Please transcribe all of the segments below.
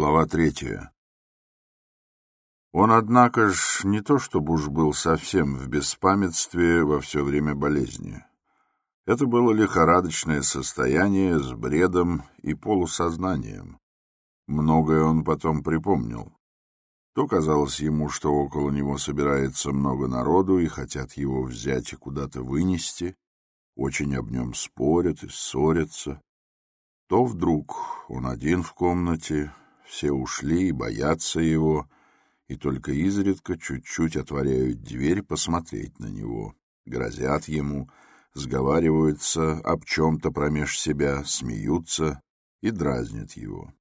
Глава третья. Он, однако ж, не то чтобы уж был совсем в беспамятстве во все время болезни. Это было лихорадочное состояние с бредом и полусознанием. Многое он потом припомнил. То казалось ему, что около него собирается много народу и хотят его взять и куда-то вынести, очень об нем спорят и ссорятся. То вдруг он один в комнате, все ушли и боятся его, и только изредка чуть-чуть отворяют дверь посмотреть на него, грозят ему, сговариваются об чем-то промеж себя, смеются и дразнят его.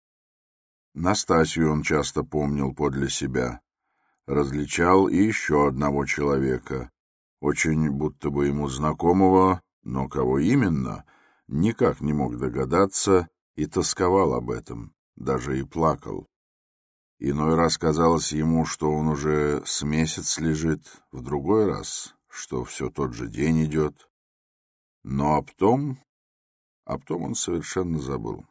Настасью он часто помнил подле себя, различал и еще одного человека, очень будто бы ему знакомого, но кого именно, никак не мог догадаться и тосковал об этом даже и плакал. Иной раз казалось ему, что он уже с месяц лежит, в другой раз, что все тот же день идет. Но об том, об том он совершенно забыл.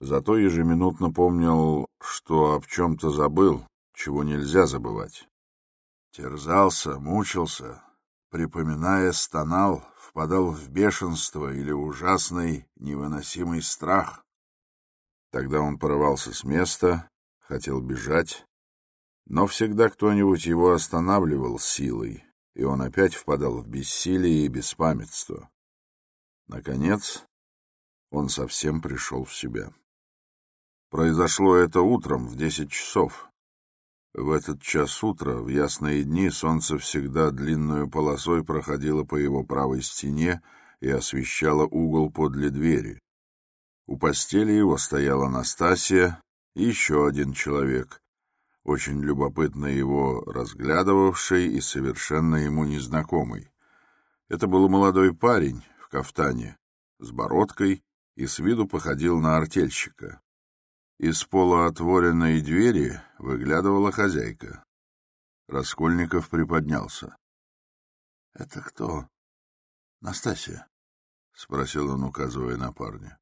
Зато ежеминутно помнил, что об чем-то забыл, чего нельзя забывать. Терзался, мучился, припоминая, стонал, впадал в бешенство или ужасный, невыносимый страх. Тогда он порывался с места, хотел бежать, но всегда кто-нибудь его останавливал силой, и он опять впадал в бессилие и беспамятство. Наконец, он совсем пришел в себя. Произошло это утром в десять часов. В этот час утра, в ясные дни, солнце всегда длинную полосой проходило по его правой стене и освещало угол подле двери, у постели его стояла Настасья и еще один человек, очень любопытно его разглядывавший и совершенно ему незнакомый. Это был молодой парень в кафтане, с бородкой и с виду походил на артельщика. Из полуотворенной двери выглядывала хозяйка. Раскольников приподнялся. — Это кто? — Настасья? — спросил он, указывая на парня.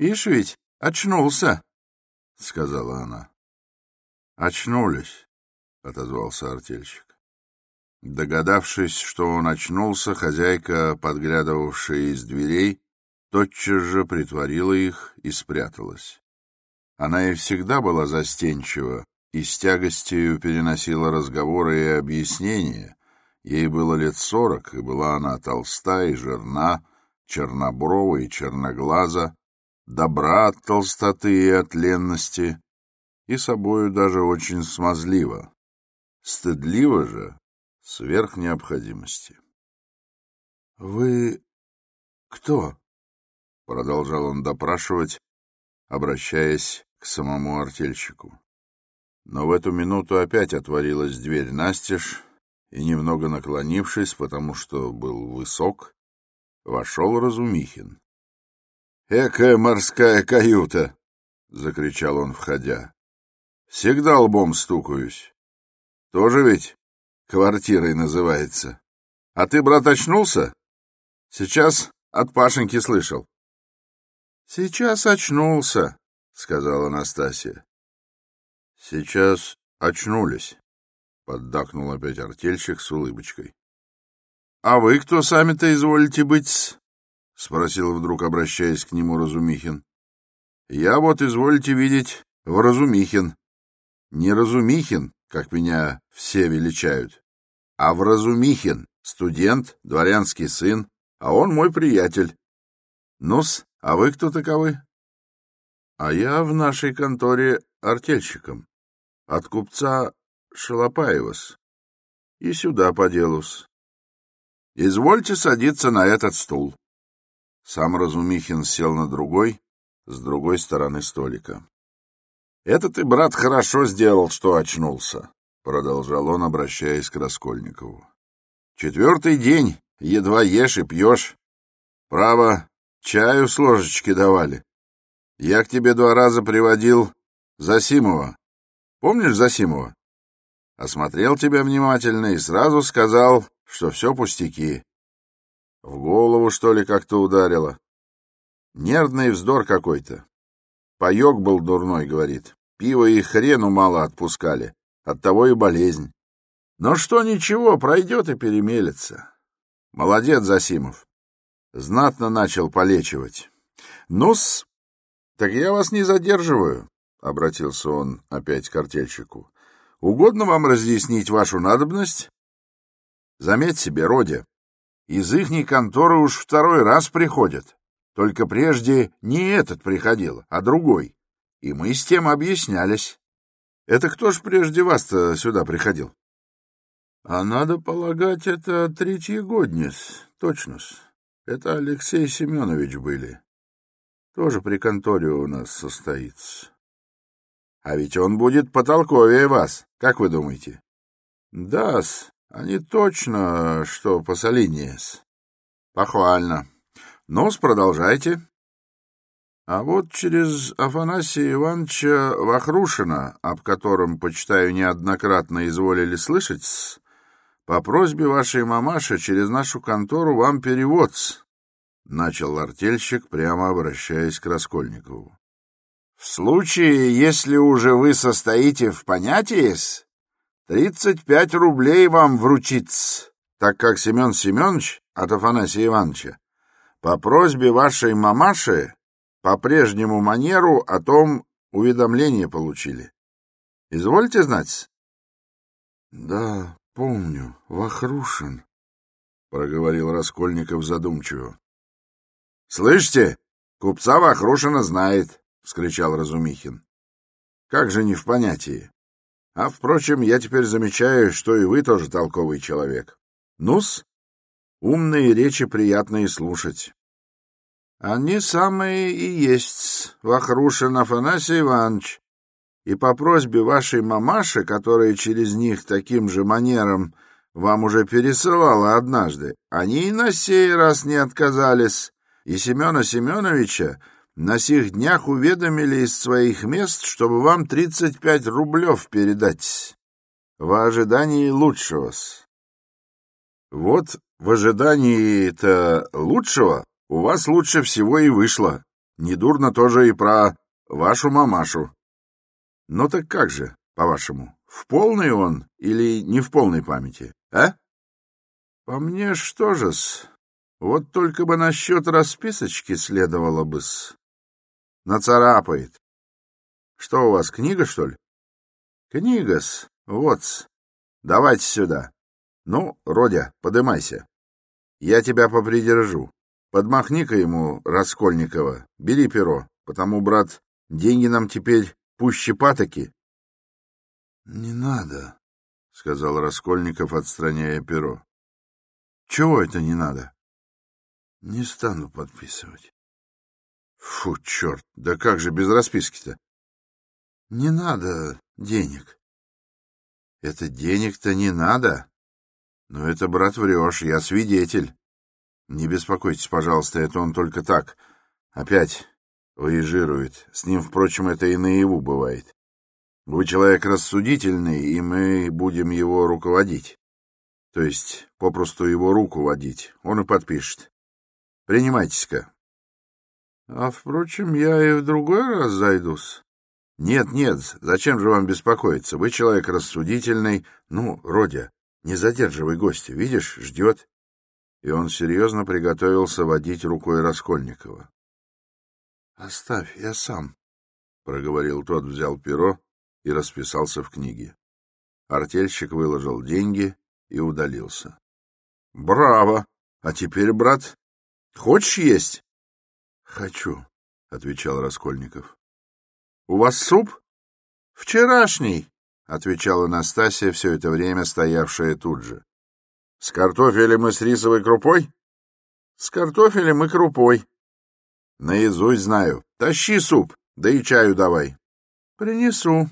Ишь ведь, очнулся, — сказала она. — Очнулись, — отозвался артельщик. Догадавшись, что он очнулся, хозяйка, подглядывавшая из дверей, тотчас же притворила их и спряталась. Она и всегда была застенчива, и с тягостью переносила разговоры и объяснения. Ей было лет сорок, и была она толста и жирна, черноброва и черноглаза, добра от толстоты и от ленности, и собою даже очень смазливо, стыдливо же сверх необходимости. — Вы кто? — продолжал он допрашивать, обращаясь к самому артельщику. Но в эту минуту опять отворилась дверь настежь, и, немного наклонившись, потому что был высок, вошел Разумихин. «Экая морская каюта!» — закричал он, входя. «Всегда лбом стукаюсь. Тоже ведь квартирой называется. А ты, брат, очнулся? Сейчас от Пашеньки слышал». «Сейчас очнулся», — сказала Анастасия. «Сейчас очнулись», — поддакнул опять артельщик с улыбочкой. «А вы кто сами-то изволите быть?» — спросил вдруг, обращаясь к нему Разумихин. — Я вот, изволите видеть, в Разумихин. Не Разумихин, как меня все величают, а в Разумихин, студент, дворянский сын, а он мой приятель. Ну-с, а вы кто таковы? — А я в нашей конторе артельщиком, от купца Шалопаевас. И сюда по делу-с. Извольте садиться на этот стул. Сам Разумихин сел на другой, с другой стороны столика. — Это ты, брат, хорошо сделал, что очнулся, — продолжал он, обращаясь к Раскольникову. — Четвертый день, едва ешь и пьешь. Право, чаю с ложечки давали. Я к тебе два раза приводил Засимова. Помнишь Засимова? Осмотрел тебя внимательно и сразу сказал, что все пустяки. В голову, что ли, как-то ударило? Нервный вздор какой-то. Паек был дурной, говорит. Пиво и хрену мало отпускали. Оттого и болезнь. Но что ничего, пройдет и перемелется. Молодец, Засимов. Знатно начал полечивать. Ну-с, так я вас не задерживаю, — обратился он опять к артельщику. Угодно вам разъяснить вашу надобность? Заметь себе, Родя, из ихней конторы уж второй раз приходят. Только прежде не этот приходил, а другой. И мы с тем объяснялись. Это кто ж прежде вас-то сюда приходил? — А надо полагать, это третьегоднец, точно-с. Это Алексей Семенович были. Тоже при конторе у нас состоится. А ведь он будет потолковее вас, как вы думаете? Да-с, они точно, что посолиднее-с. Похвально. Ну-с, продолжайте. А вот через Афанасия Ивановича Вахрушина, об котором, почитаю, неоднократно изволили слышать, по просьбе вашей мамаши через нашу контору вам перевод, — начал артельщик, прямо обращаясь к Раскольникову. — В случае, если уже вы состоите в понятии, тридцать пять рублей вам вручится, так как Семен Семенович от Афанасия Ивановича по просьбе вашей мамаши по прежнему манеру о том уведомление получили. Извольте знать? — Да, помню, Вахрушин, — проговорил Раскольников задумчиво. — Слышите, купца Вахрушина знает, — вскричал Разумихин. — Как же не в понятии? А, впрочем, я теперь замечаю, что и вы тоже толковый человек. Ну-с, умные речи приятно и слушать. Они самые и есть, Вахрушин Афанасий Иванович. И по просьбе вашей мамаши, которая через них таким же манером вам уже пересылала однажды, они и на сей раз не отказались, и Семена Семеновича на сих днях уведомили из своих мест, чтобы вам тридцать пять рублев передать в ожидании лучшего-с. Вот в ожидании-то лучшего у вас лучше всего и вышло. Недурно тоже и про вашу мамашу. Ну так как же, по-вашему, в полной он или не в полной памяти, а? По мне что же-с, вот только бы насчет расписочки следовало бы-с. Нацарапает. Что у вас, книга, что ли? Книга-с, вот-с. Давайте сюда. Ну, Родя, подымайся. Я тебя попридержу. Подмахни-ка ему, Раскольникова, бери перо, потому, брат, деньги нам теперь пуще патоки. — Не надо, — сказал Раскольников, отстраняя перо. — Чего это не надо? — Не стану подписывать. — Фу, черт, да как же без расписки-то? — Не надо денег. — Это денег-то не надо? Ну, это, брат, врешь, я свидетель. Не беспокойтесь, пожалуйста, это он только так. Опять выезжирует. С ним, впрочем, это и наяву бывает. Вы человек рассудительный, и мы будем его руководить. То есть, попросту его руку водить. Он и подпишет. Принимайтесь-ка. А, впрочем, я и в другой раз зайдусь. Нет, нет, зачем же вам беспокоиться? Вы человек рассудительный. Ну, Родя, не задерживай гостя. Видишь, ждет и он серьезно приготовился водить рукой Раскольникова. — Оставь, я сам, — проговорил тот, взял перо и расписался в книге. Артельщик выложил деньги и удалился. — Браво! А теперь, брат, хочешь есть? — Хочу, — отвечал Раскольников. — У вас суп? — Вчерашний, — отвечала Настасья, все это время стоявшая тут же. С картофелем и с рисовой крупой? С картофелем и крупой. Наизусть знаю. Тащи суп, да и чаю давай. Принесу.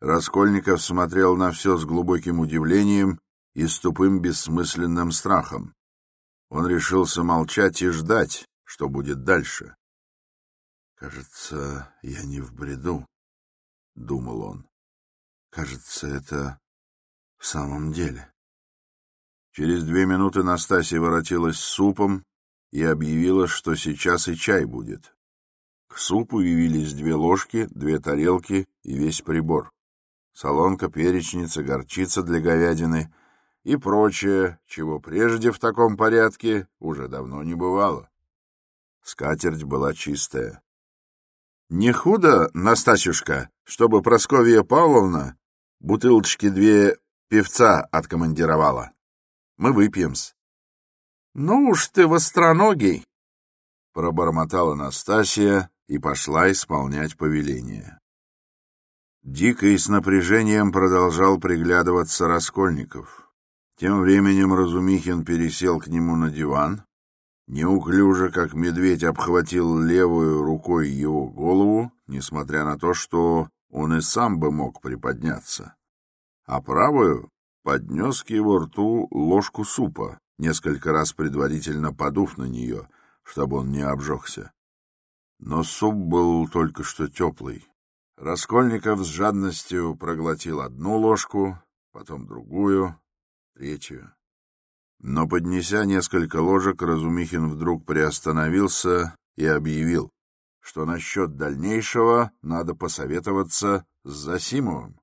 Раскольников смотрел на все с глубоким удивлением и с тупым бессмысленным страхом. Он решился молчать и ждать, что будет дальше. «Кажется, я не в бреду», — думал он. «Кажется, это в самом деле». Через две минуты Настасья воротилась с супом и объявила, что сейчас и чай будет. — К супу явились две ложки, две тарелки и весь прибор. Солонка, перечница, горчица для говядины и прочее, чего прежде в таком порядке уже давно не бывало. Скатерть была чистая. — Не худо, Настасюшка, чтобы Просковья Павловна бутылочки две певца откомандировала? Мы выпьем-с. — Ну уж ты востроногий! — пробормотала Настасья и пошла исполнять повеление. Дико и с напряжением продолжал приглядываться Раскольников. Тем временем Разумихин пересел к нему на диван, неуклюже, как медведь, обхватил левую рукой его голову, несмотря на то, что он и сам бы мог приподняться, а правую поднес к его рту ложку супа, несколько раз предварительно подув на нее, чтобы он не обжегся. Но суп был только что теплый. Раскольников с жадностью проглотил одну ложку, потом другую, третью. Но, поднеся несколько ложек, Разумихин вдруг приостановился и объявил, что насчет дальнейшего надо посоветоваться с Засимовым.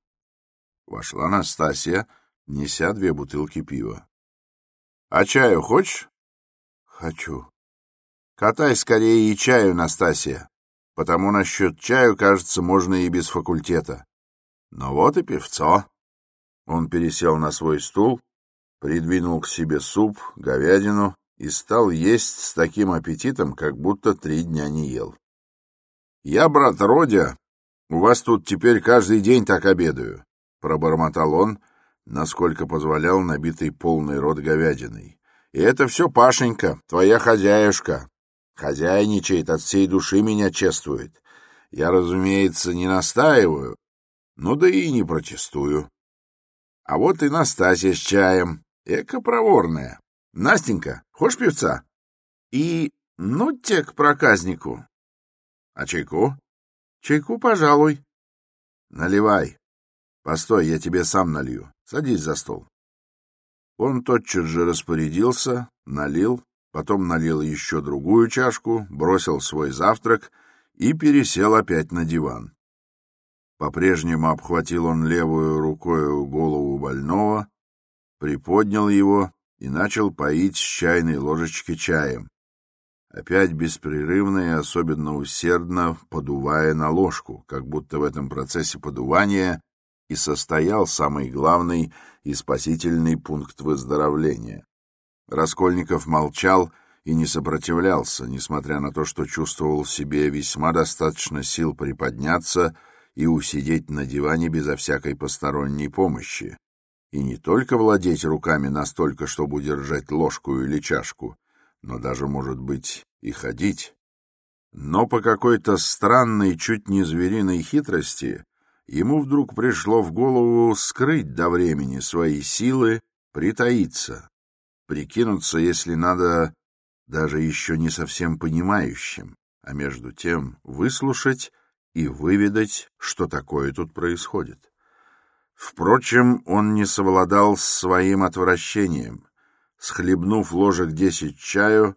Вошла Настасья, неся две бутылки пива. — А чаю хочешь? — Хочу. Катай скорее и чаю, Настасья, потому насчет чаю, кажется, можно и без факультета. Но вот и певцо. Он пересел на свой стул, придвинул к себе суп, говядину и стал есть с таким аппетитом, как будто три дня не ел. — Я, брат Родя, у вас тут теперь каждый день так обедаю, — пробормотал он, насколько позволял набитый полный рот говядиной. — И это все Пашенька, твоя хозяюшка. Хозяйничает, от всей души меня чествует. Я, разумеется, не настаиваю, ну да и не протестую. А вот и Настасья с чаем, эко проворная. Настенька, хочешь певца? И ну те к проказнику. А чайку? Чайку, пожалуй. Наливай. Постой, я тебе сам налью. Садись за стол. Он тотчас же распорядился, налил, потом налил еще другую чашку, бросил свой завтрак и пересел опять на диван. По-прежнему обхватил он левую рукой голову больного, приподнял его и начал поить с чайной ложечки чаем, опять беспрерывно и особенно усердно подувая на ложку, как будто в этом процессе подувания и состоял самый главный и спасительный пункт выздоровления. Раскольников молчал и не сопротивлялся, несмотря на то, что чувствовал себе весьма достаточно сил приподняться и усидеть на диване безо всякой посторонней помощи. И не только владеть руками настолько, чтобы удержать ложку или чашку, но даже, может быть, и ходить. Но по какой-то странной, чуть не звериной хитрости ему вдруг пришло в голову скрыть до времени свои силы, притаиться, прикинуться, если надо, даже еще не совсем понимающим, а между тем выслушать и выведать, что такое тут происходит. Впрочем, он не совладал с своим отвращением. Схлебнув ложек десять чаю,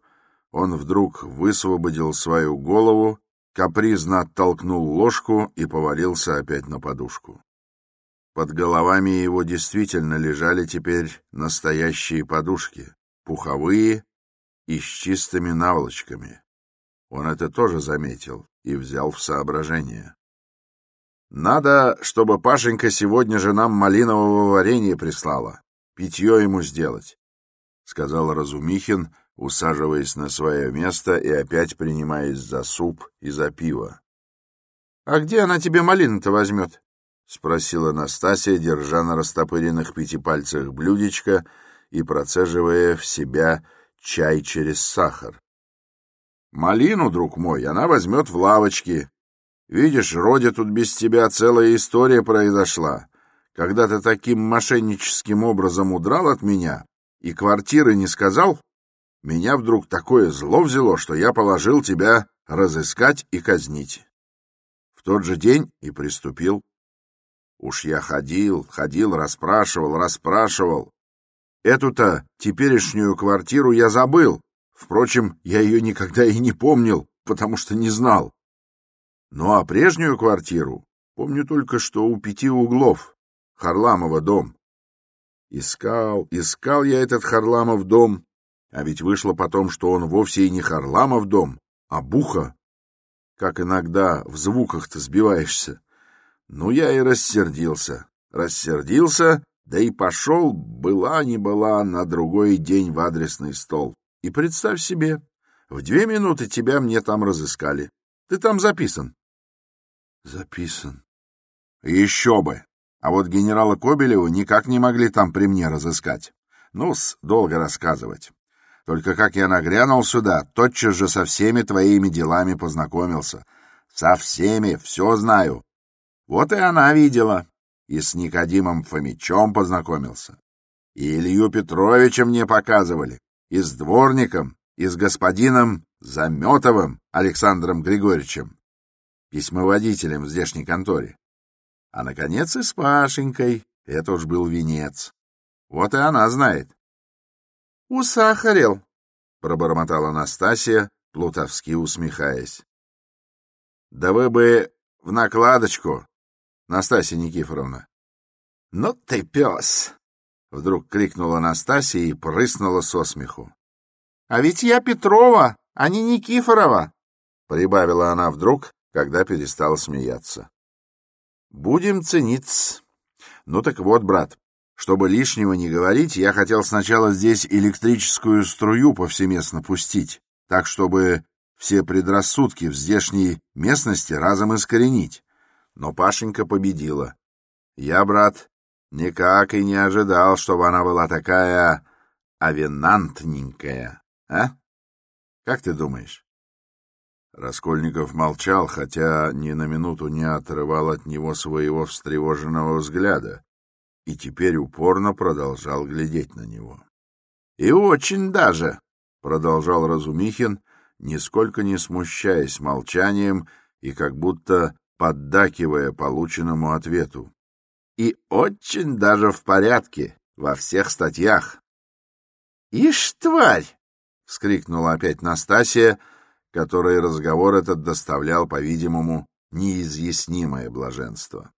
он вдруг высвободил свою голову, капризно оттолкнул ложку и повалился опять на подушку. Под головами его действительно лежали теперь настоящие подушки, пуховые и с чистыми наволочками. Он это тоже заметил и взял в соображение. «Надо, чтобы Пашенька сегодня же нам малинового варенья прислала, питье ему сделать», — сказал Разумихин, усаживаясь на свое место и опять принимаясь за суп и за пиво. — А где она тебе малину-то возьмет? — спросила Настасья, держа на растопыренных пяти пальцах блюдечко и процеживая в себя чай через сахар. — Малину, друг мой, она возьмет в лавочке. Видишь, Родя, тут без тебя целая история произошла. Когда ты таким мошенническим образом удрал от меня и квартиры не сказал, меня вдруг такое зло взяло, что я положил тебя разыскать и казнить. В тот же день и приступил. Уж я ходил, ходил, расспрашивал, расспрашивал. Эту-то теперешнюю квартиру я забыл. Впрочем, я ее никогда и не помнил, потому что не знал. Ну а прежнюю квартиру помню только, что у пяти углов, Харламова дом. Искал, искал я этот Харламов дом, а ведь вышло потом, что он вовсе и не Харламов дом, а Буха. Как иногда в звуках-то сбиваешься. Ну, я и рассердился. Рассердился, да и пошел, была не была, на другой день в адресный стол. И представь себе, в две минуты тебя мне там разыскали. Ты там записан. Записан. Еще бы. А вот генерала Кобелева никак не могли там при мне разыскать. Ну-с, долго рассказывать. Только как я нагрянул сюда, тотчас же со всеми твоими делами познакомился. Со всеми, все знаю. Вот и она видела. И с Никодимом Фомичом познакомился. И Илью Петровича мне показывали. И с дворником, и с господином Заметовым Александром Григорьевичем, письмоводителем в здешней конторе. А, наконец, и с Пашенькой. Это уж был венец. Вот и она знает. — Усахарел, — пробормотала Настасья, плутовски усмехаясь. — Да вы бы в накладочку, Настасья Никифоровна. — Ну ты пес! — вдруг крикнула Настасья и прыснула со смеху. — А ведь я Петрова, а не Никифорова! — прибавила она вдруг, когда перестала смеяться. Будем цениться. Ну так вот, брат, чтобы лишнего не говорить, я хотел сначала здесь электрическую струю повсеместно пустить, так чтобы все предрассудки в здешней местности разом искоренить. Но Пашенька победила. Я, брат, никак и не ожидал, чтобы она была такая авенантненькая, а? Как ты думаешь? Раскольников молчал, хотя ни на минуту не отрывал от него своего встревоженного взгляда, и теперь упорно продолжал глядеть на него. — И очень даже, — продолжал Разумихин, нисколько не смущаясь молчанием и как будто поддакивая полученному ответу. — И очень даже в порядке во всех статьях. — Ишь, тварь! — вскрикнула опять Настасья, — которой разговор этот доставлял, по-видимому, неизъяснимое блаженство.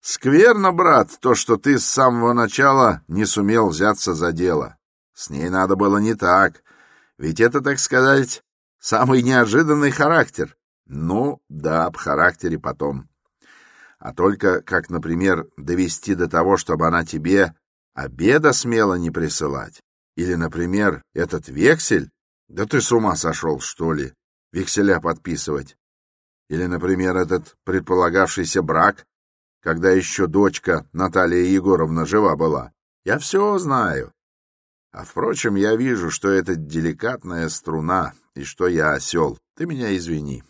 «Скверно, брат, то, что ты с самого начала не сумел взяться за дело. С ней надо было не так, ведь это, так сказать, самый неожиданный характер. Ну, да, об характере потом. А только, как, например, довести до того, чтобы она тебе обеда смело не присылать. Или, например, этот вексель да ты с ума сошел, что ли, векселя подписывать? Или, например, этот предполагавшийся брак, когда еще дочка Наталья Егоровна жива была? Я все знаю. А, впрочем, я вижу, что это деликатная струна, и что я осел. Ты меня извини.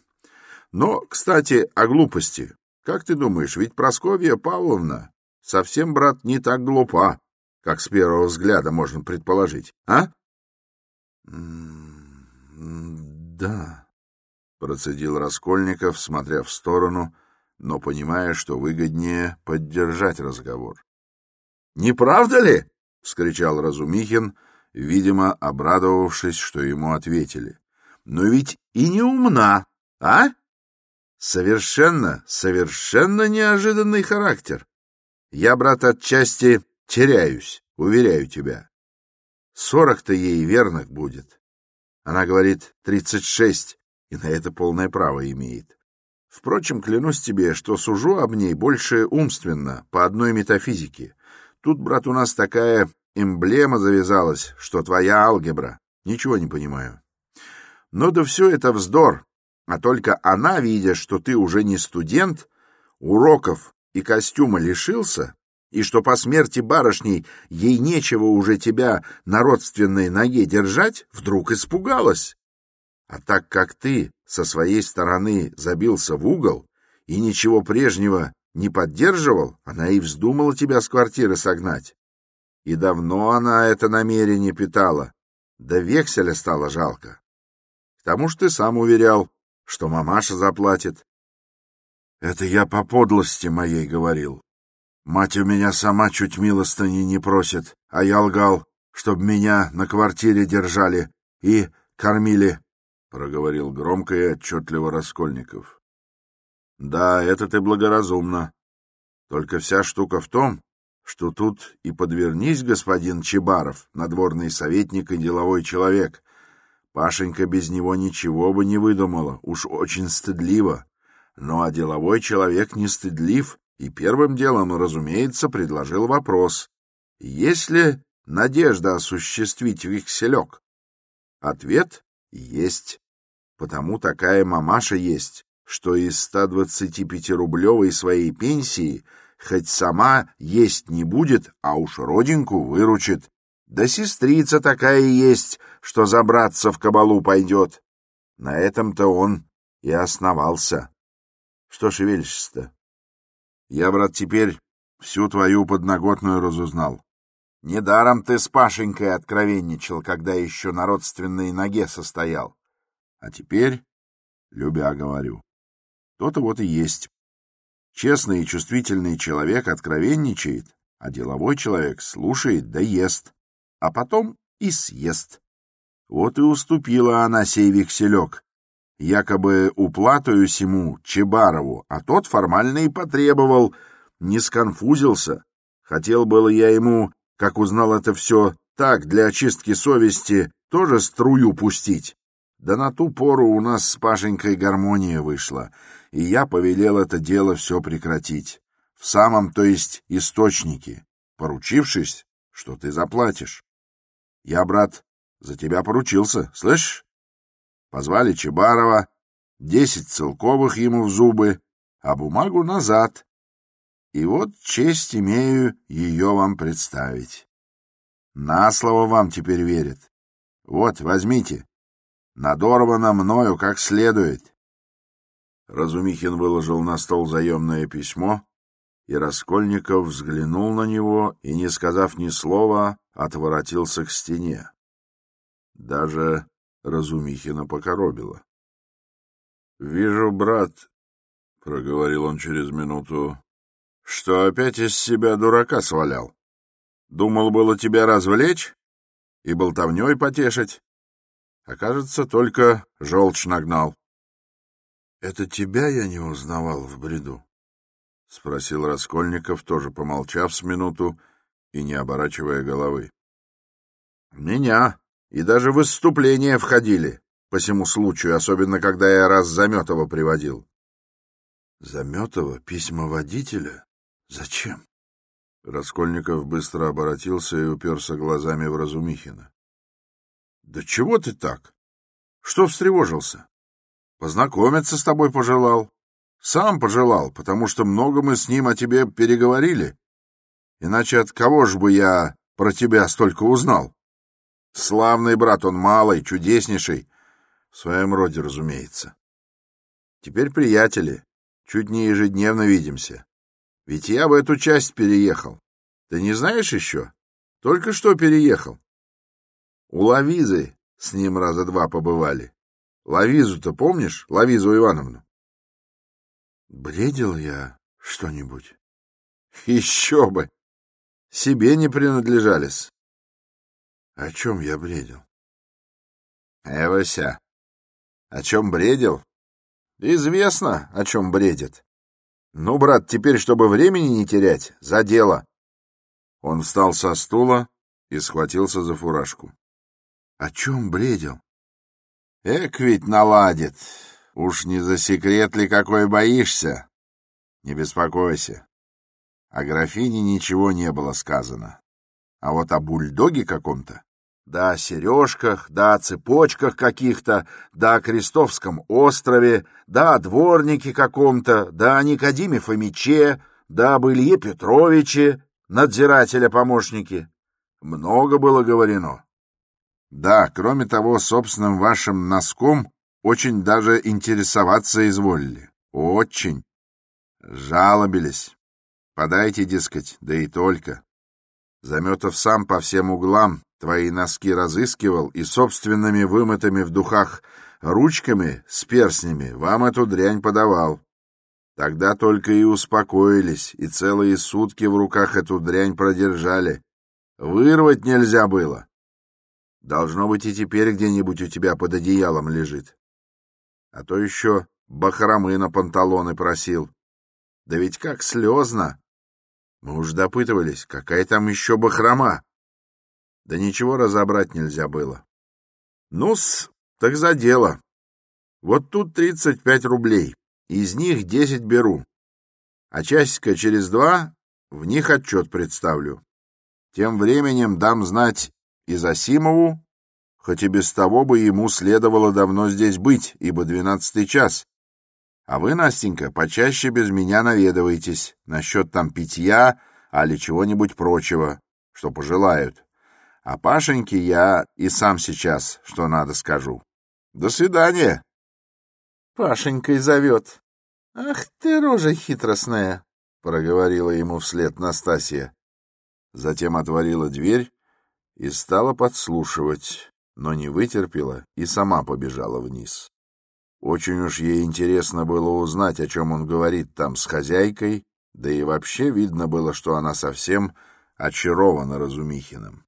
Но, кстати, о глупости. Как ты думаешь, ведь Просковья Павловна совсем, брат, не так глупа, как с первого взгляда можно предположить, а? Да, — процедил Раскольников, смотря в сторону, но понимая, что выгоднее поддержать разговор. — Не правда ли? — вскричал Разумихин, видимо, обрадовавшись, что ему ответили. — Но ведь и не умна, а? Совершенно, совершенно неожиданный характер. Я, брат, отчасти теряюсь, уверяю тебя. Сорок-то ей верных будет. Она говорит тридцать шесть, и на это полное право имеет. Впрочем, клянусь тебе, что сужу об ней больше умственно, по одной метафизике. Тут, брат, у нас такая эмблема завязалась, что твоя алгебра. Ничего не понимаю. Но да все это вздор. А только она, видя, что ты уже не студент, уроков и костюма лишился, и что по смерти барышней ей нечего уже тебя на родственной ноге держать, вдруг испугалась. А так как ты со своей стороны забился в угол и ничего прежнего не поддерживал, она и вздумала тебя с квартиры согнать. И давно она это намерение питала, да векселя стало жалко. К тому ж ты сам уверял, что мамаша заплатит. Это я по подлости моей говорил. Мать у меня сама чуть милостыни не просит, а я лгал, чтоб меня на квартире держали и кормили, — проговорил громко и отчетливо Раскольников. Да, это ты благоразумно. Только вся штука в том, что тут и подвернись, господин Чебаров, надворный советник и деловой человек. Пашенька без него ничего бы не выдумала, уж очень стыдливо. Ну а деловой человек не стыдлив и первым делом, разумеется, предложил вопрос. Есть ли надежда осуществить векселек? Ответ — есть. Потому такая мамаша есть, что из 125-рублевой своей пенсии хоть сама есть не будет, а уж родинку выручит. Да сестрица такая есть, что забраться в кабалу пойдет. На этом-то он и основался. Что шевелишься-то? Я, брат, теперь всю твою подноготную разузнал. Недаром ты с Пашенькой откровенничал, когда еще на родственной ноге состоял. А теперь, любя, говорю, то-то вот и есть. Честный и чувствительный человек откровенничает, а деловой человек слушает да ест, а потом и съест. Вот и уступила она сей векселек, якобы уплатою сему Чебарову, а тот формально и потребовал, не сконфузился. Хотел было я ему, как узнал это все, так, для очистки совести, тоже струю пустить. Да на ту пору у нас с Пашенькой гармония вышла, и я повелел это дело все прекратить. В самом, то есть, источнике, поручившись, что ты заплатишь. Я, брат, за тебя поручился, слышишь? Позвали Чебарова, десять целковых ему в зубы, а бумагу назад. И вот честь имею ее вам представить. На слово вам теперь верит. Вот, возьмите надорвано мною как следует. Разумихин выложил на стол заемное письмо, и Раскольников взглянул на него и, не сказав ни слова, отворотился к стене. Даже Разумихина покоробило. — Вижу, брат, — проговорил он через минуту, — что опять из себя дурака свалял. Думал было тебя развлечь и болтовней потешить. Окажется, только желчь нагнал. — Это тебя я не узнавал в бреду? — спросил Раскольников, тоже помолчав с минуту и не оборачивая головы. — Меня. И даже в выступления входили по всему случаю, особенно когда я раз Заметова приводил. — Заметова? Письма водителя? Зачем? Раскольников быстро оборотился и уперся глазами в Разумихина. Да чего ты так? Что встревожился? Познакомиться с тобой пожелал. Сам пожелал, потому что много мы с ним о тебе переговорили. Иначе от кого ж бы я про тебя столько узнал? Славный брат он малый, чудеснейший. В своем роде, разумеется. Теперь приятели. Чуть не ежедневно видимся. Ведь я в эту часть переехал. Ты не знаешь еще? Только что переехал. У Лавизы с ним раза два побывали. Лавизу-то помнишь? Лавизу Ивановну? Бредил я что-нибудь? Еще бы! Себе не принадлежались. О чем я бредил? Эвася, о чем бредил? Известно, о чем бредит. Ну, брат, теперь, чтобы времени не терять, за дело. Он встал со стула и схватился за фуражку. О чем бредил? Эк ведь наладит. Уж не за секрет ли какой боишься? Не беспокойся. О графине ничего не было сказано. А вот о бульдоге каком-то, да о сережках, да о цепочках каких-то, да о Крестовском острове, да о дворнике каком-то, да о Никодиме Фомиче, да об Илье Петровиче, надзирателя-помощники. Много было говорено. Да, кроме того, собственным вашим носком очень даже интересоваться изволили. Очень. Жалобились. Подайте, дескать, да и только. Заметов сам по всем углам твои носки разыскивал и собственными вымытыми в духах ручками с перстнями вам эту дрянь подавал. Тогда только и успокоились, и целые сутки в руках эту дрянь продержали. Вырвать нельзя было. Должно быть, и теперь где-нибудь у тебя под одеялом лежит. А то еще бахромы на панталоны просил. Да ведь как слезно! Мы уж допытывались, какая там еще бахрома. Да ничего разобрать нельзя было. Ну-с, так за дело. Вот тут тридцать пять рублей, из них десять беру. А часика через два в них отчет представлю. Тем временем дам знать и Засимову, хоть и без того бы ему следовало давно здесь быть, ибо двенадцатый час. А вы, Настенька, почаще без меня наведываетесь насчет там питья, али чего-нибудь прочего, что пожелают. А Пашеньке я и сам сейчас, что надо, скажу. До свидания. Пашенькой зовет. Ах ты, рожа хитростная, проговорила ему вслед Настасья. Затем отворила дверь и стала подслушивать, но не вытерпела и сама побежала вниз. Очень уж ей интересно было узнать, о чем он говорит там с хозяйкой, да и вообще видно было, что она совсем очарована Разумихиным.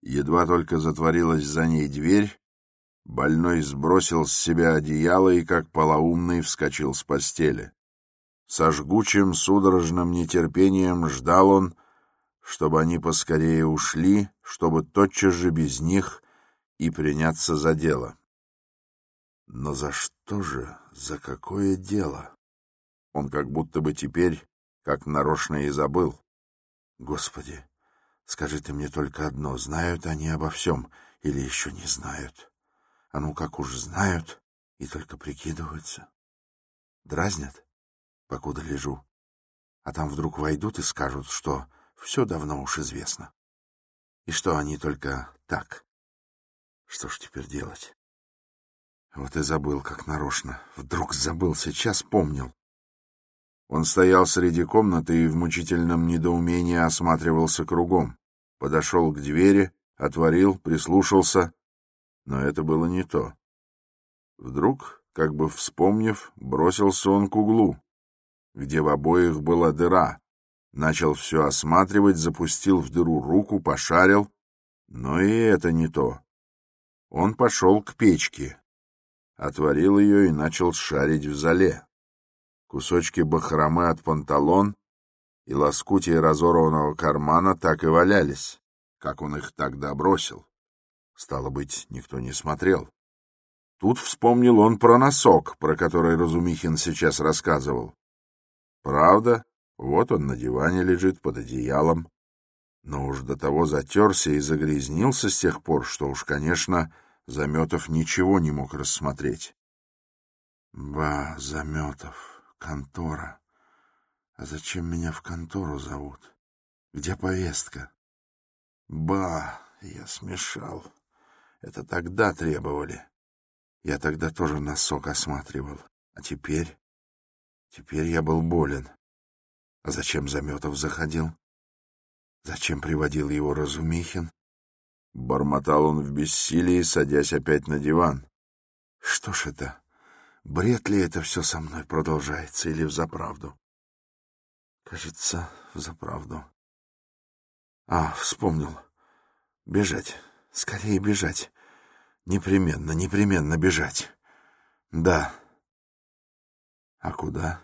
Едва только затворилась за ней дверь, больной сбросил с себя одеяло и, как полоумный, вскочил с постели. Со жгучим судорожным нетерпением ждал он, чтобы они поскорее ушли, чтобы тотчас же без них и приняться за дело. Но за что же, за какое дело? Он как будто бы теперь, как нарочно и забыл. Господи, Скажи ты мне только одно, знают они обо всем или еще не знают? А ну как уж знают и только прикидываются. Дразнят, покуда лежу. А там вдруг войдут и скажут, что все давно уж известно. И что они только так. Что ж теперь делать? Вот и забыл, как нарочно. Вдруг забыл, сейчас помнил. Он стоял среди комнаты и в мучительном недоумении осматривался кругом. Подошел к двери, отворил, прислушался, но это было не то. Вдруг, как бы вспомнив, бросился он к углу, где в обоих была дыра. Начал все осматривать, запустил в дыру руку, пошарил, но и это не то. Он пошел к печке, отворил ее и начал шарить в зале. Кусочки бахромы от панталон и лоскутия разорванного кармана так и валялись, как он их тогда бросил. Стало быть, никто не смотрел. Тут вспомнил он про носок, про который Разумихин сейчас рассказывал. Правда, вот он на диване лежит под одеялом, но уж до того затерся и загрязнился с тех пор, что уж, конечно, Заметов ничего не мог рассмотреть. Ба, Заметов, контора. А зачем меня в контору зовут? Где повестка? Ба, я смешал. Это тогда требовали. Я тогда тоже носок осматривал. А теперь... Теперь я был болен. А зачем Заметов заходил? Зачем приводил его Разумихин? Бормотал он в бессилии, садясь опять на диван. Что ж это? Бред ли это все со мной продолжается или взаправду? Кажется, взаправду. А, вспомнил. Бежать. Скорее бежать. Непременно, непременно бежать. Да. А куда?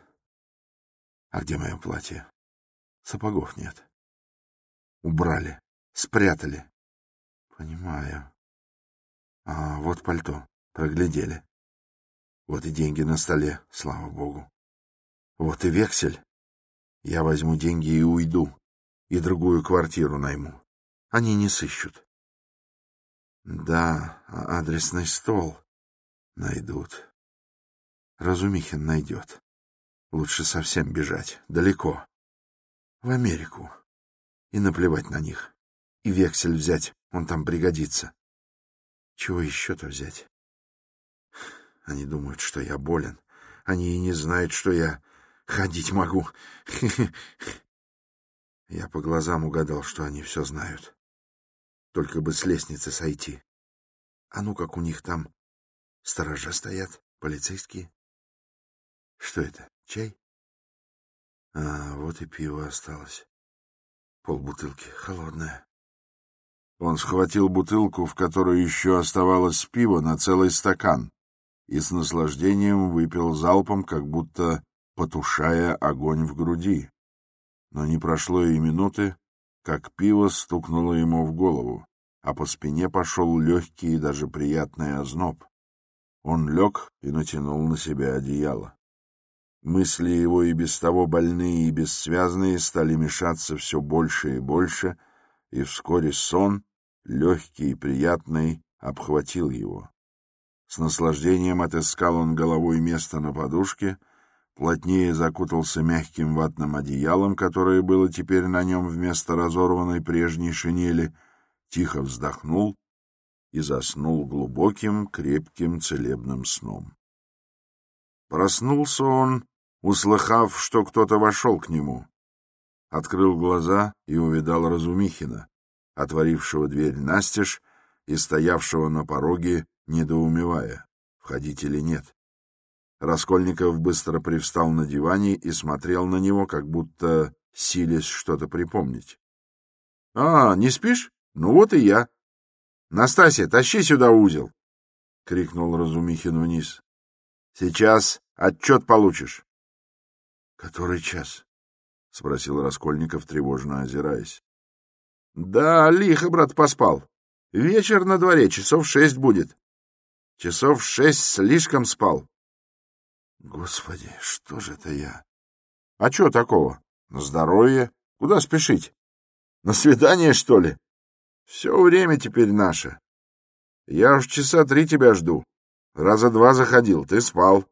А где мое платье? Сапогов нет. Убрали. Спрятали. Понимаю. А, вот пальто. Проглядели. Вот и деньги на столе, слава богу. Вот и вексель. Я возьму деньги и уйду, и другую квартиру найму. Они не сыщут. Да, а адресный стол найдут. Разумихин найдет. Лучше совсем бежать, далеко. В Америку. И наплевать на них. И вексель взять, он там пригодится. Чего еще-то взять? Они думают, что я болен. Они и не знают, что я Ходить могу. Я по глазам угадал, что они все знают. Только бы с лестницы сойти. А ну, как у них там сторожа стоят, полицейские. Что это, чай? А, вот и пиво осталось. Полбутылки, холодное. Он схватил бутылку, в которой еще оставалось пиво, на целый стакан. и с наслаждением выпил залпом, как будто потушая огонь в груди. Но не прошло и минуты, как пиво стукнуло ему в голову, а по спине пошел легкий и даже приятный озноб. Он лег и натянул на себя одеяло. Мысли его и без того больные и бессвязные стали мешаться все больше и больше, и вскоре сон, легкий и приятный, обхватил его. С наслаждением отыскал он головой место на подушке, плотнее закутался мягким ватным одеялом, которое было теперь на нем вместо разорванной прежней шинели, тихо вздохнул и заснул глубоким, крепким, целебным сном. Проснулся он, услыхав, что кто-то вошел к нему. Открыл глаза и увидал Разумихина, отворившего дверь настежь и стоявшего на пороге, недоумевая, входить или нет. Раскольников быстро привстал на диване и смотрел на него, как будто силясь что-то припомнить. — А, не спишь? Ну вот и я. — Настасья, тащи сюда узел! — крикнул Разумихин вниз. — Сейчас отчет получишь. — Который час? — спросил Раскольников, тревожно озираясь. — Да, лихо, брат, поспал. Вечер на дворе, часов шесть будет. Часов шесть слишком спал. Господи, что же это я? А чё такого? На здоровье. Куда спешить? На свидание, что ли? Все время теперь наше. Я уж часа три тебя жду. Раза два заходил, ты спал.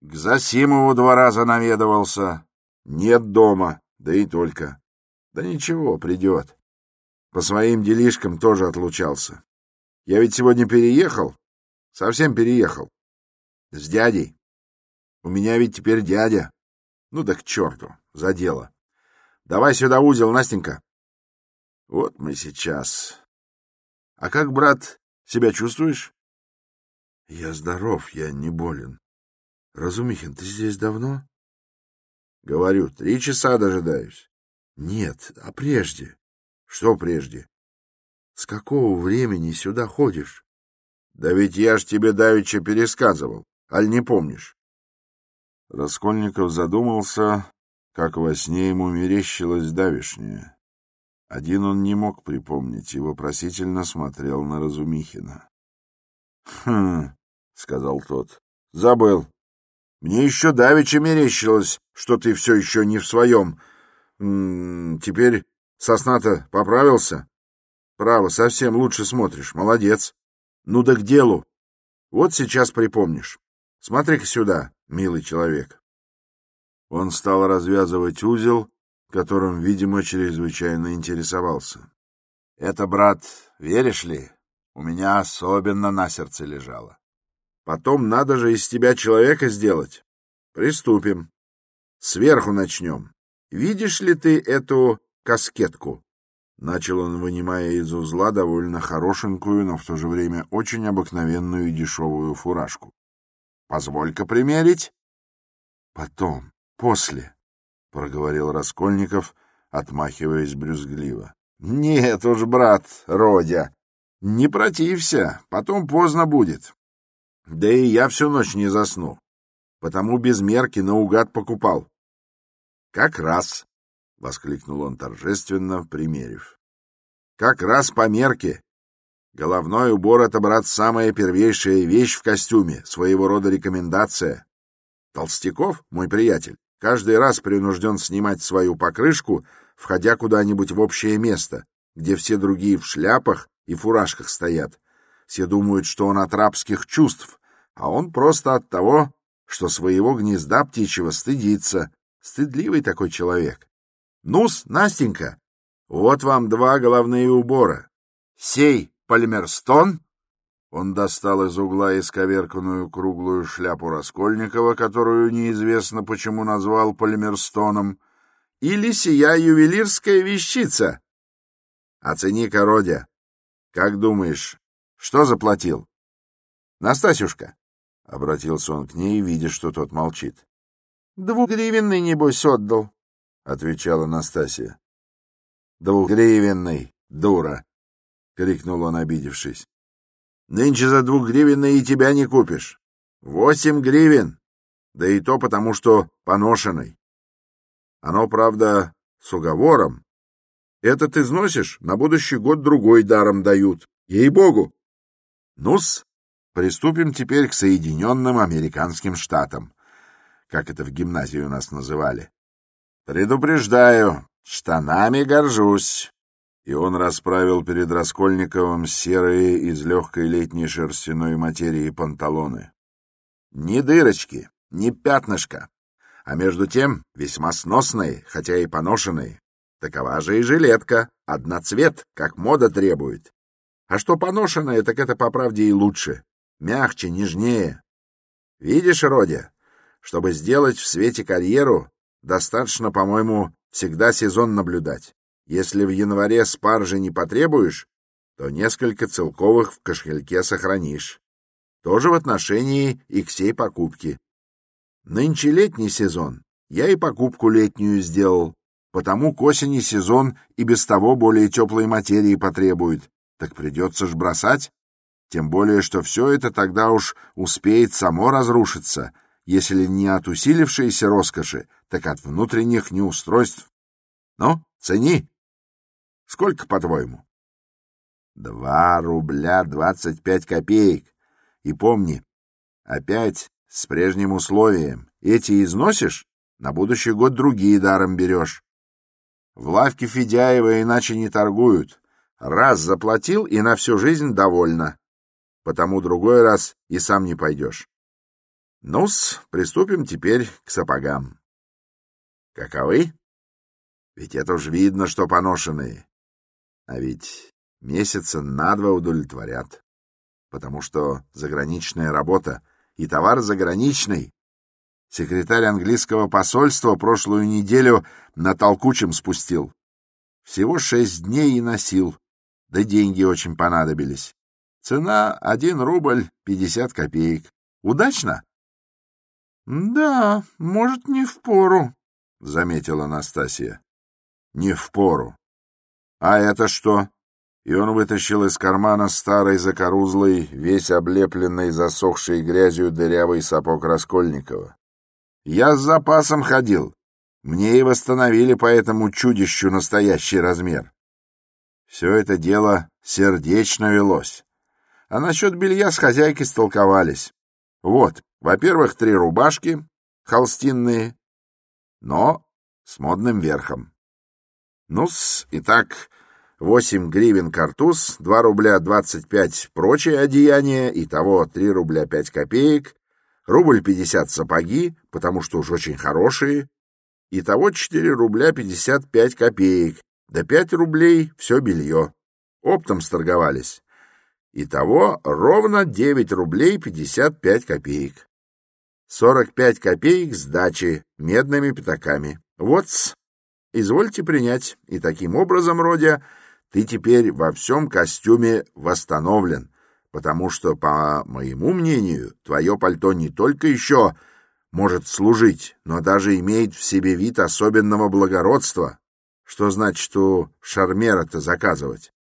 К Засимову два раза наведывался. Нет дома, да и только. Да ничего, придет. По своим делишкам тоже отлучался. Я ведь сегодня переехал. Совсем переехал. С дядей. У меня ведь теперь дядя. Ну да к черту, за дело. Давай сюда узел, Настенька. Вот мы сейчас. А как, брат, себя чувствуешь? Я здоров, я не болен. Разумихин, ты здесь давно? Говорю, три часа дожидаюсь. Нет, а прежде? Что прежде? С какого времени сюда ходишь? Да ведь я ж тебе давеча пересказывал, аль не помнишь? Раскольников задумался, как во сне ему мерещилось давишнее. Один он не мог припомнить и вопросительно смотрел на Разумихина. — Хм, — сказал тот, — забыл. Мне еще давеча мерещилось, что ты все еще не в своем. М -м, теперь сосна-то поправился? Право, совсем лучше смотришь, молодец. Ну да к делу. Вот сейчас припомнишь. Смотри-ка сюда, милый человек. Он стал развязывать узел, которым, видимо, чрезвычайно интересовался. — Это, брат, веришь ли, у меня особенно на сердце лежало. Потом надо же из тебя человека сделать. Приступим. Сверху начнем. Видишь ли ты эту каскетку? Начал он, вынимая из узла довольно хорошенькую, но в то же время очень обыкновенную и дешевую фуражку. Позволь-ка примерить. Потом, после, — проговорил Раскольников, отмахиваясь брюзгливо. — Нет уж, брат, Родя, не протився, потом поздно будет. Да и я всю ночь не засну, потому без мерки наугад покупал. — Как раз, — воскликнул он торжественно, примерив. — Как раз по мерке, Головной убор — это, брат, самая первейшая вещь в костюме, своего рода рекомендация. Толстяков, мой приятель, каждый раз принужден снимать свою покрышку, входя куда-нибудь в общее место, где все другие в шляпах и фуражках стоят. Все думают, что он от рабских чувств, а он просто от того, что своего гнезда птичьего стыдится. Стыдливый такой человек. Ну-с, Настенька, вот вам два головные убора. Сей Пальмерстон? Он достал из угла исковерканную круглую шляпу Раскольникова, которую неизвестно почему назвал Пальмерстоном, или сия ювелирская вещица. Оцени-ка, Родя. Как думаешь, что заплатил? Настасюшка, — обратился он к ней, видя, что тот молчит. — Двугривенный, небось, отдал, — отвечала Настасья. — Двугривенный, дура, крикнул он, обидевшись. — Нынче за двух гривен и тебя не купишь. Восемь гривен, да и то потому, что поношенный. Оно, правда, с уговором. Этот износишь, на будущий год другой даром дают. Ей-богу! Ну-с, приступим теперь к Соединенным Американским Штатам, как это в гимназии у нас называли. Предупреждаю, штанами горжусь. И он расправил перед Раскольниковым серые из легкой летней шерстяной материи панталоны. Ни дырочки, ни пятнышка, а между тем весьма сносные, хотя и поношенные. Такова же и жилетка, одноцвет, как мода требует. А что поношенное, так это по правде и лучше. Мягче, нежнее. Видишь, Родя, чтобы сделать в свете карьеру, достаточно, по-моему, всегда сезон наблюдать. Если в январе спаржи не потребуешь, то несколько целковых в кошельке сохранишь. Тоже в отношении и к сей покупке. Нынче летний сезон. Я и покупку летнюю сделал. Потому к осени сезон и без того более теплой материи потребует. Так придется ж бросать. Тем более, что все это тогда уж успеет само разрушиться, если не от усилившейся роскоши, так от внутренних неустройств. Ну, цени. Сколько, по-твоему? Два рубля двадцать пять копеек. И помни, опять с прежним условием. Эти износишь, на будущий год другие даром берешь. В лавке Федяева иначе не торгуют. Раз заплатил и на всю жизнь довольна. Потому другой раз и сам не пойдешь. Ну-с, приступим теперь к сапогам. Каковы? Ведь это уж видно, что поношенные. А ведь месяца на два удовлетворят. Потому что заграничная работа и товар заграничный. Секретарь английского посольства прошлую неделю на толкучем спустил. Всего шесть дней и носил. Да деньги очень понадобились. Цена — один рубль пятьдесят копеек. Удачно? — Да, может, не впору, — заметила Настасья. — Не впору. А это что? И он вытащил из кармана старый закорузлый, весь облепленный засохшей грязью дырявый сапог Раскольникова. Я с запасом ходил. Мне и восстановили по этому чудищу настоящий размер. Все это дело сердечно велось. А насчет белья с хозяйкой столковались. Вот, во-первых, три рубашки, холстинные, но с модным верхом. Ну-с, итак, восемь гривен картуз, два рубля двадцать пять прочие одеяния, итого три рубля пять копеек, рубль пятьдесят сапоги, потому что уж очень хорошие, итого четыре рубля пятьдесят пять копеек, да пять рублей все белье. Оптом сторговались. Итого ровно девять рублей пятьдесят пять копеек. Сорок пять копеек сдачи медными пятаками. вот -с. извольте принять. И таким образом, Родя, ты теперь во всем костюме восстановлен, потому что, по моему мнению, твое пальто не только еще может служить, но даже имеет в себе вид особенного благородства. Что значит у шармера-то заказывать?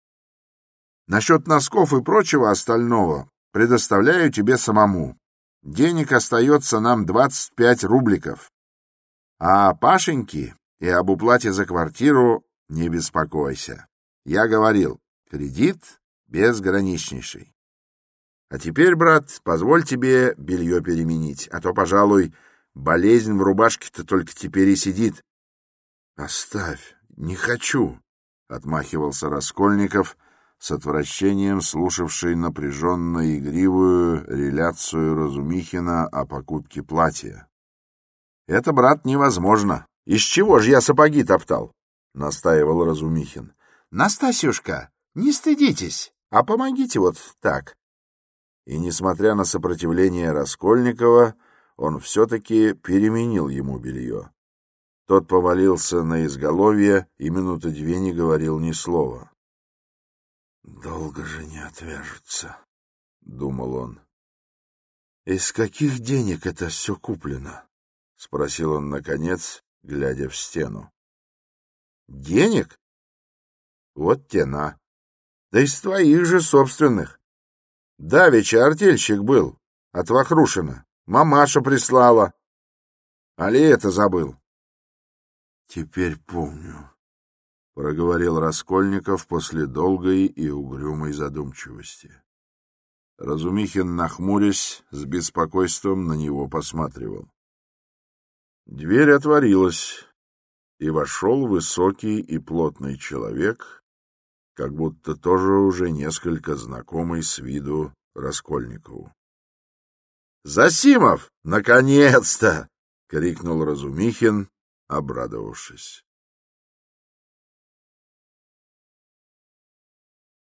Насчет носков и прочего остального предоставляю тебе самому. Денег остается нам 25 рубликов. А Пашеньки и об уплате за квартиру не беспокойся. Я говорил, кредит безграничнейший. А теперь, брат, позволь тебе белье переменить, а то, пожалуй, болезнь в рубашке-то только теперь и сидит. — Оставь, не хочу, — отмахивался Раскольников, с отвращением слушавший напряженно игривую реляцию Разумихина о покупке платья. — Это, брат, невозможно. Из чего же я сапоги топтал? — настаивал Разумихин. — Настасюшка, не стыдитесь, а помогите вот так и, несмотря на сопротивление Раскольникова, он все-таки переменил ему белье. Тот повалился на изголовье и минуты две не говорил ни слова. «Долго же не отвяжутся», — думал он. «Из каких денег это все куплено?» — спросил он, наконец, глядя в стену. «Денег? Вот те на. Да из твоих же собственных. Давеча артельщик был, от Вахрушина. Мамаша прислала. Али это забыл? — Теперь помню, — проговорил Раскольников после долгой и угрюмой задумчивости. Разумихин, нахмурясь, с беспокойством на него посматривал. Дверь отворилась, и вошел высокий и плотный человек, как будто тоже уже несколько знакомый с виду Раскольникову. «Засимов! Наконец-то!» — крикнул Разумихин, обрадовавшись.